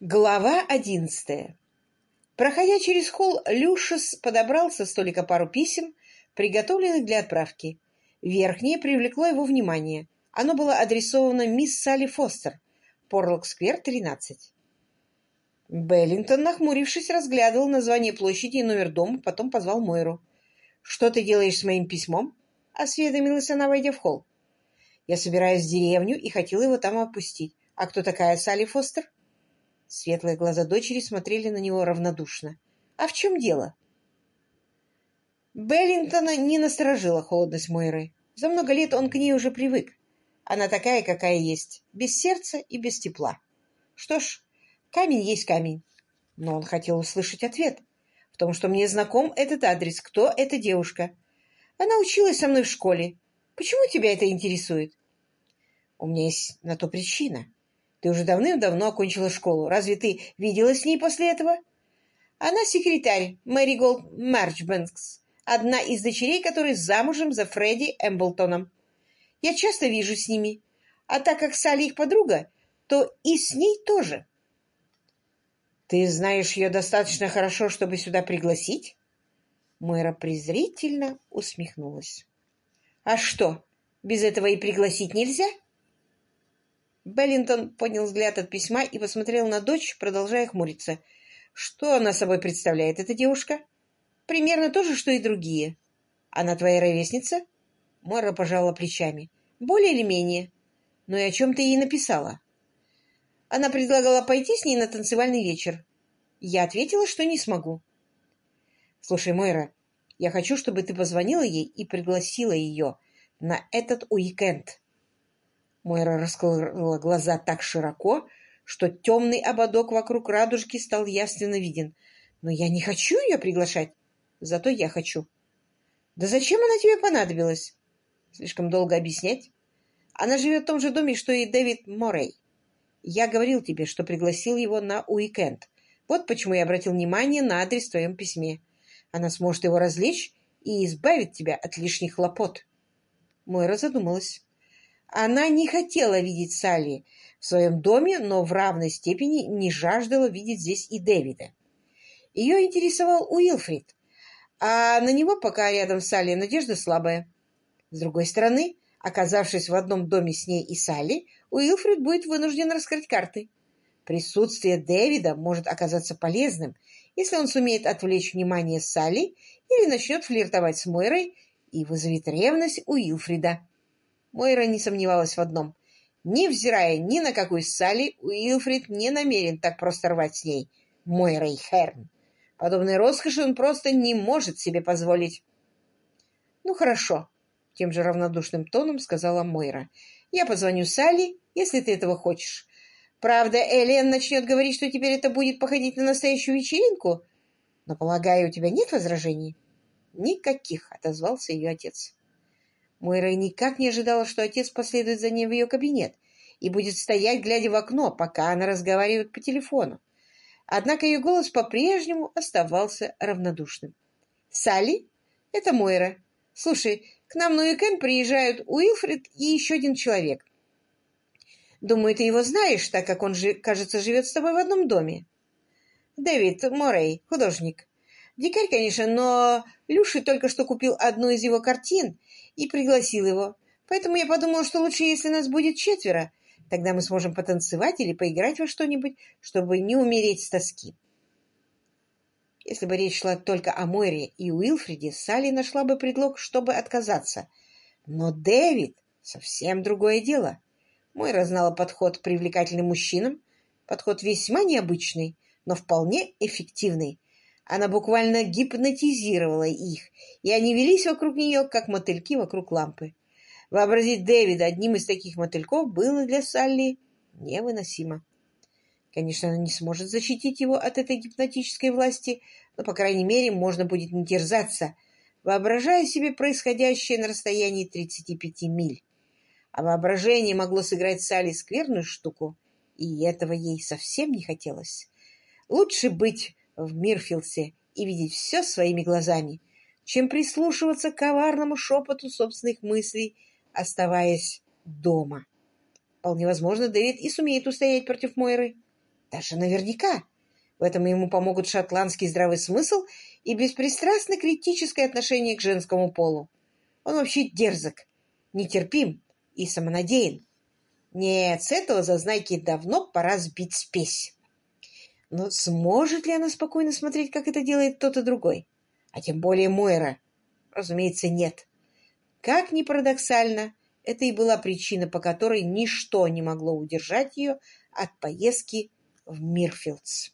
Глава одиннадцатая. Проходя через холл, Люшес подобрал со столика пару писем, приготовленных для отправки. Верхнее привлекло его внимание. Оно было адресовано мисс Салли Фостер, Порлок-сквер, 13. Беллингтон, нахмурившись, разглядывал название площади и номер дома, потом позвал Мойру. «Что ты делаешь с моим письмом?» — осведомилась она, войдя в холл. «Я собираюсь в деревню и хотела его там опустить. А кто такая Салли Фостер?» Светлые глаза дочери смотрели на него равнодушно. «А в чем дело?» Беллингтона не насторожила холодность Мойры. За много лет он к ней уже привык. Она такая, какая есть, без сердца и без тепла. Что ж, камень есть камень. Но он хотел услышать ответ. В том, что мне знаком этот адрес, кто эта девушка. Она училась со мной в школе. Почему тебя это интересует? У меня есть на то причина. Ты уже давным-давно окончила школу. Разве ты виделась с ней после этого? Она секретарь Мэри Голд Марчбэнкс, одна из дочерей, которой замужем за Фредди Эмблтоном. Я часто вижу с ними. А так как Салли их подруга, то и с ней тоже. Ты знаешь ее достаточно хорошо, чтобы сюда пригласить? Мэра презрительно усмехнулась. А что, без этого и пригласить нельзя? — Беллинтон поднял взгляд от письма и посмотрел на дочь, продолжая хмуриться. «Что она собой представляет, эта девушка?» «Примерно то же, что и другие». «Она твоя ровесница?» Мора пожала плечами. «Более или менее. Но и о чем ты ей написала?» Она предлагала пойти с ней на танцевальный вечер. Я ответила, что не смогу. «Слушай, Мойра, я хочу, чтобы ты позвонила ей и пригласила ее на этот уикенд. Мойра раскрыла глаза так широко, что темный ободок вокруг радужки стал явственно виден. «Но я не хочу ее приглашать. Зато я хочу». «Да зачем она тебе понадобилась?» «Слишком долго объяснять. Она живет в том же доме, что и Дэвид Моррей. Я говорил тебе, что пригласил его на уикенд. Вот почему я обратил внимание на адрес в твоем письме. Она сможет его развлечь и избавит тебя от лишних хлопот». Мойра задумалась. Она не хотела видеть Салли в своем доме, но в равной степени не жаждала видеть здесь и Дэвида. Ее интересовал Уилфрид, а на него пока рядом с Салли надежда слабая. С другой стороны, оказавшись в одном доме с ней и Салли, Уилфрид будет вынужден раскрыть карты. Присутствие Дэвида может оказаться полезным, если он сумеет отвлечь внимание Салли или начнет флиртовать с Мойрой и вызовет ревность Уилфрида. Мойра не сомневалась в одном. Невзирая ни на какую Салли, Уилфрид не намерен так просто рвать с ней Мойрой Херн. Подобной роскоши он просто не может себе позволить. «Ну, хорошо», — тем же равнодушным тоном сказала Мойра. «Я позвоню Салли, если ты этого хочешь. Правда, Элен начнет говорить, что теперь это будет походить на настоящую вечеринку. Но, полагаю, у тебя нет возражений?» «Никаких», — отозвался ее отец. Мойра никак не ожидала, что отец последует за ней в ее кабинет и будет стоять, глядя в окно, пока она разговаривает по телефону. Однако ее голос по-прежнему оставался равнодушным. «Салли? Это Мойра. Слушай, к нам на уикенд приезжают Уилфред и еще один человек. Думаю, ты его знаешь, так как он, кажется, живет с тобой в одном доме. Дэвид Морей, художник. Дикарь, конечно, но Люши только что купил одну из его картин и пригласил его. Поэтому я подумала, что лучше, если нас будет четверо. Тогда мы сможем потанцевать или поиграть во что-нибудь, чтобы не умереть с тоски. Если бы речь шла только о Мойре и Уилфреде, Салли нашла бы предлог, чтобы отказаться. Но Дэвид — совсем другое дело. Мойра знала подход к привлекательным мужчинам, подход весьма необычный, но вполне эффективный. Она буквально гипнотизировала их, и они велись вокруг нее, как мотыльки вокруг лампы. Вообразить Дэвида одним из таких мотыльков было для Салли невыносимо. Конечно, она не сможет защитить его от этой гипнотической власти, но, по крайней мере, можно будет не терзаться, воображая себе происходящее на расстоянии 35 миль. А воображение могло сыграть Салли скверную штуку, и этого ей совсем не хотелось. Лучше быть в Мирфилсе и видеть все своими глазами, чем прислушиваться к коварному шепоту собственных мыслей, оставаясь дома. Вполне возможно, Дэвид и сумеет устоять против Мойры. Даже наверняка. В этом ему помогут шотландский здравый смысл и беспристрастно критическое отношение к женскому полу. Он вообще дерзок, нетерпим и самонадеян. Нет, с этого зазнайки давно пора сбить спесь. Но сможет ли она спокойно смотреть, как это делает кто-то другой? А тем более Мойра? Разумеется, нет. Как ни парадоксально, это и была причина, по которой ничто не могло удержать ее от поездки в Мирфилдс.